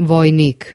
Vojnik.